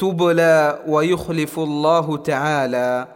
تبلى ويخلف الله تعالى.